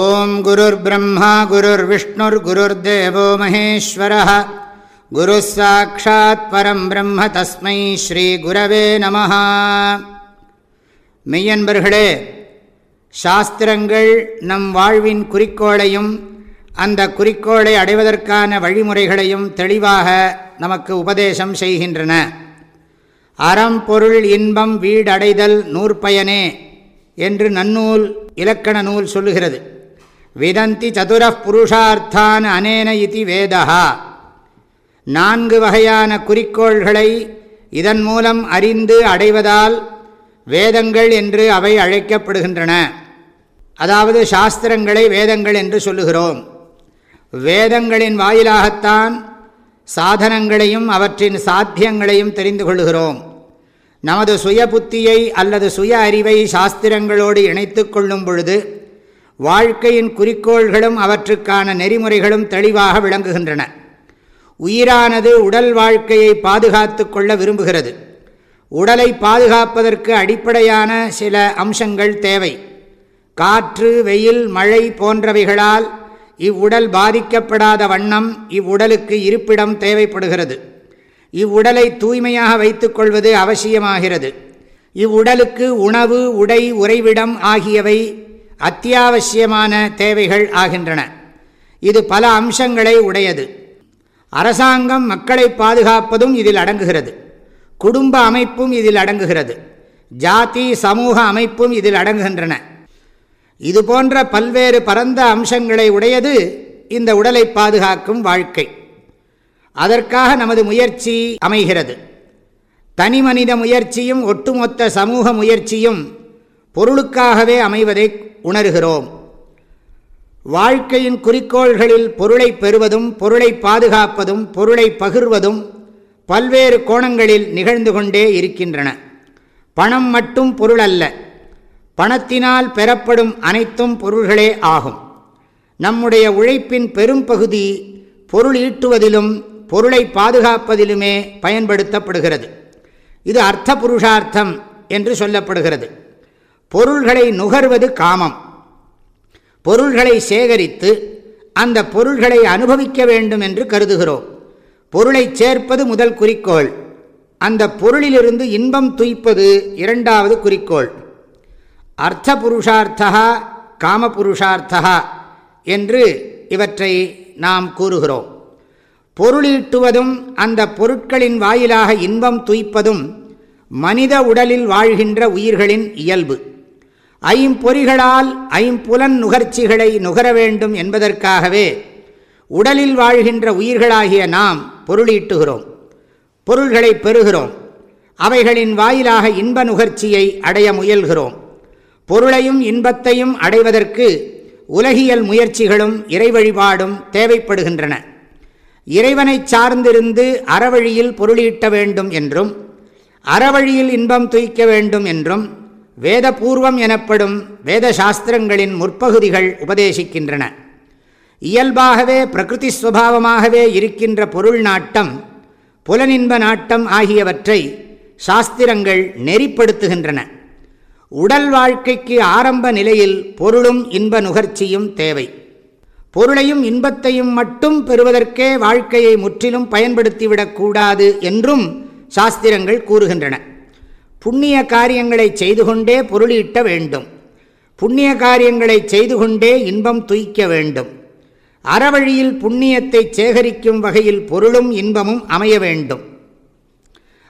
ஓம் குருர் பிரம்மா குருர் விஷ்ணுர் குருர் தேவோ மகேஸ்வர குரு சாட்சாத் பரம் பிரம்ம தஸ்மை ஸ்ரீ குரவே நம மெய்யன்பர்களே சாஸ்திரங்கள் நம் வாழ்வின் குறிக்கோளையும் அந்த குறிக்கோளை அடைவதற்கான வழிமுறைகளையும் தெளிவாக நமக்கு உபதேசம் செய்கின்றன. அறம் பொருள் இன்பம் வீடடைதல் நூற்பயனே என்று நன்னூல் இலக்கண நூல் சொல்லுகிறது. விதந்தி சதுர புருஷார்த்தான் அனேன இது வேதா நான்கு வகையான குறிக்கோள்களை இதன் மூலம் அறிந்து அடைவதால் வேதங்கள் என்று அவை அழைக்கப்படுகின்றன. அதாவது சாஸ்திரங்களை வேதங்கள் என்று சொல்லுகிறோம். வேதங்களின் வாயிலாகத்தான் சாதனங்களையும் அவற்றின் சாத்தியங்களையும் தெரிந்து கொள்கிறோம் நமது சுய புத்தியை அல்லது சுய அறிவை சாஸ்திரங்களோடு இணைத்து கொள்ளும் பொழுது வாழ்க்கையின் குறிக்கோள்களும் அவற்றுக்கான நெறிமுறைகளும் தெளிவாக விளங்குகின்றன. உயிரானது உடல் வாழ்க்கையை பாதுகாத்து கொள்ள விரும்புகிறது. உடலை பாதுகாப்பதற்கு அடிப்படையான சில அம்சங்கள் தேவை. காற்று வெயில் மழை போன்றவைகளால் இவ்வுடல் பாதிக்கப்படாத வண்ணம் இவ்வுடலுக்கு இருப்பிடம் தேவைப்படுகிறது. இவ்வுடலை தூய்மையாக வைத்துக்கொள்வது அவசியமாகிறது. இவ்வுடலுக்கு உணவு உடை உறைவிடம் ஆகியவை அத்தியாவசியமான தேவைகள் ஆகின்றன. இது பல அம்சங்களை உடையது. அரசாங்கம் மக்களை பாதுகாப்பதும் இதில் அடங்குகிறது. குடும்ப அமைப்பும் இதில் அடங்குகிறது. ஜாதி சமூக அமைப்பும் இதில் அடங்குகின்றன. இது போன்ற பல்வேறு பரந்த அம்சங்களை உடையது இந்த உடலை பாதுகாக்கும் வாழ்க்கை. அதற்காக நமது முயற்சி அமைகிறது. தனி மனித முயற்சியும் ஒட்டுமொத்த சமூக முயற்சியும் பொருளுக்காகவே அமைவதை உணர்கிறோம். வாழ்க்கையின் குறிக்கோள்களில் பொருளை பெறுவதும் பொருளை பாதுகாப்பதும் பொருளை பகிர்வதும் பல்வேறு கோணங்களில் நிகழ்ந்து கொண்டே இருக்கின்றன. பணம் மட்டும் பொருள் அல்ல பணத்தினால் பெறப்படும் அனைத்தும் பொருள்களே ஆகும். நம்முடைய உழைப்பின் பெரும் பகுதி பொருள் ஈட்டுவதிலும் பொருளை பாதுகாப்பதிலுமே பயன்படுத்தப்படுகிறது. இது அர்த்த புருஷார்த்தம் என்று சொல்லப்படுகிறது. பொருள்களை நுகர்வது காமம். பொருள்களை சேகரித்து அந்த பொருள்களை அனுபவிக்க வேண்டும் என்று கருதுகிறோம். பொருளை சேர்ப்பது முதல் குறிக்கோள். அந்த பொருளிலிருந்து இன்பம் துய்ப்பது இரண்டாவது குறிக்கோள். அர்த்த புருஷார்த்தா காம புருஷார்த்தா என்று இவற்றை நாம் கூறுகிறோம். பொருளீட்டுவதும் அந்த பொருட்களின் வாயிலாக இன்பம் துய்ப்பதும் மனித உடலில் வாழ்கின்ற உயிர்களின் இயல்பு. ஐம்பொறிகளால் ஐம்புலன் நுகர்ச்சிகளை நுகர வேண்டும் என்பதற்காகவே உடலில் வாழ்கின்ற உயிர்களாகிய நாம் பொருளீட்டுகிறோம் பொருள்களை பெறுகிறோம் அவைகளின் வாயிலாக இன்ப நுகர்ச்சியை அடைய முயல்கிறோம். பொருளையும் இன்பத்தையும் அடைவதற்கு உலகியல் முயற்சிகளும் இறை வழிபாடும் தேவைப்படுகின்றன. இறைவனை சார்ந்திருந்து அறவழியில் பொருளீட்ட வேண்டும் என்றும் அறவழியில் இன்பம் துய்க்க வேண்டும் என்றும் வேதபூர்வம் எனப்படும் வேத சாஸ்திரங்களின் முற்பகுதிகள் உபதேசிக்கின்றன. இயல்பாகவே பிரகிருதி சுவாவமாகவே இருக்கின்ற பொருள் நாட்டம் புலனின்ப நாட்டம் ஆகியவற்றை சாஸ்திரங்கள் நெறிப்படுத்துகின்றன. உடல் வாழ்க்கைக்கு ஆரம்ப நிலையில் பொருளும் இன்ப நுகர்ச்சியும் தேவை. பொருளையும் இன்பத்தையும் மட்டும் பெறுவதற்கே வாழ்க்கையை முற்றிலும் பயன்படுத்திவிடக்கூடாது என்றும் சாஸ்திரங்கள் கூறுகின்றன. புண்ணிய காரியங்களை செய்து கொண்டே பொருளீட்ட வேண்டும். புண்ணிய காரியங்களை செய்து கொண்டே இன்பம் துய்க்க வேண்டும். அறவழியில் புண்ணியத்தை சேகரிக்கும் வகையில் பொருளும் இன்பமும் அமைய வேண்டும்.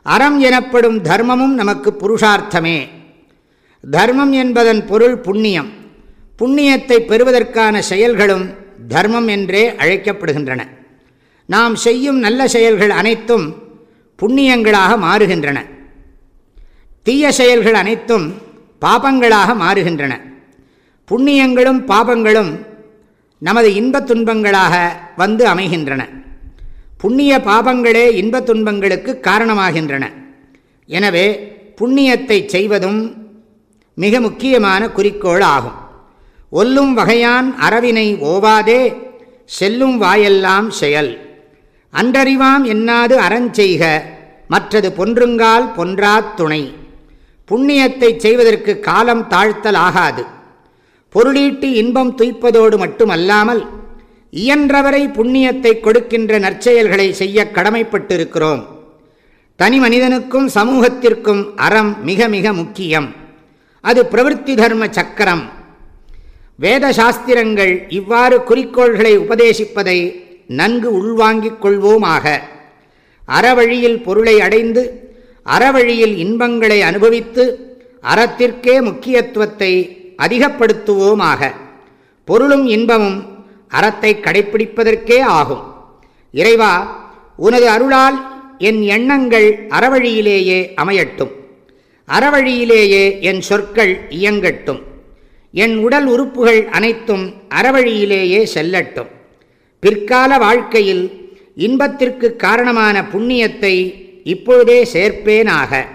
அறம் எனப்படும் தர்மமும் நமக்கு புருஷார்த்தமே. தர்மம் என்பதன் பொருள் புண்ணியம். புண்ணியத்தை பெறுவதற்கான செயல்களும் தர்மம் என்றே அழைக்கப்படுகின்றன. நாம் செய்யும் நல்ல செயல்கள் அனைத்தும் புண்ணியங்களாக மாறுகின்றன. தீய செயல்கள் அனைத்தும் பாபங்களாக மாறுகின்றன. புண்ணியங்களும் பாபங்களும் நமது இன்பத் துன்பங்களாக வந்து அமைகின்றன. புண்ணிய பாபங்களே இன்பத் துன்பங்களுக்கு காரணமாகின்றன. எனவே புண்ணியத்தை செய்வதும் மிக முக்கியமான குறிக்கோள் ஆகும். ஒல்லும் வகையான் அறவினை ஓவாதே செல்லும் வாயெல்லாம் செயல். அன்றறிவாம் என்னாது அறஞ்செய்க மற்றது பொன்றுங்கால் பொன்றாத் துணை. புண்ணியத்தை செய்வதற்கு காலம் தாழ்த்தல் ஆகாது. பொருளீட்டு இன்பம் துய்ப்பதோடு மட்டுமல்லாமல் இயன்றவரை புண்ணியத்தை கொடுக்கின்ற நற்செயல்களை செய்ய கடமைப்பட்டிருக்கிறோம். தனி மனிதனுக்கும் சமூகத்திற்கும் அறம் மிக மிக முக்கியம். அது பிரவருத்தி தர்ம சக்கரம். வேத சாஸ்திரங்கள் இவ்வாறு குறிக்கோள்களை உபதேசிப்பதை நன்கு உள்வாங்கிக் கொள்வோமாக. அறவழியில் பொருளை அடைந்து அறவழியில் இன்பங்களை அனுபவித்து அறத்திற்கே முக்கியத்துவத்தை அதிகப்படுத்துவோமாக. பொருளும் இன்பமும் அறத்தை கடைப்பிடிப்பதற்கே ஆகும். இறைவா உனது அருளால் என் எண்ணங்கள் அறவழியிலேயே அமையட்டும். அறவழியிலேயே என் சொற்கள் இயங்கட்டும். என் உடல் உறுப்புகள் அனைத்தும் அறவழியிலேயே செல்லட்டும். பிற்கால வாழ்க்கையில் இன்பத்திற்கு காரணமான புண்ணியத்தை இப்பொழுதே சேர்ப்பேனாக.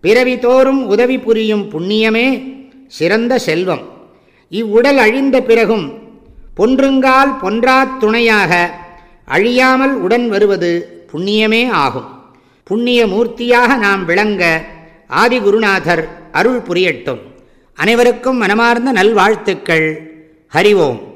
பிறவி தோறும் உதவி புரியும் புண்ணியமே சிறந்த செல்வம். இவ்வுடல் அழிந்த பிறகும் பொன்றுங்கால் பொன்றாத் துணையாக அழியாமல் உடன் வருவது புண்ணியமே ஆகும். புண்ணிய மூர்த்தியாக நாம் விளங்க ஆதிகுருநாதர் அருள் புரியட்டும். அனைவருக்கும் மனமார்ந்த நல்வாழ்த்துக்கள். ஹரி ஓம்.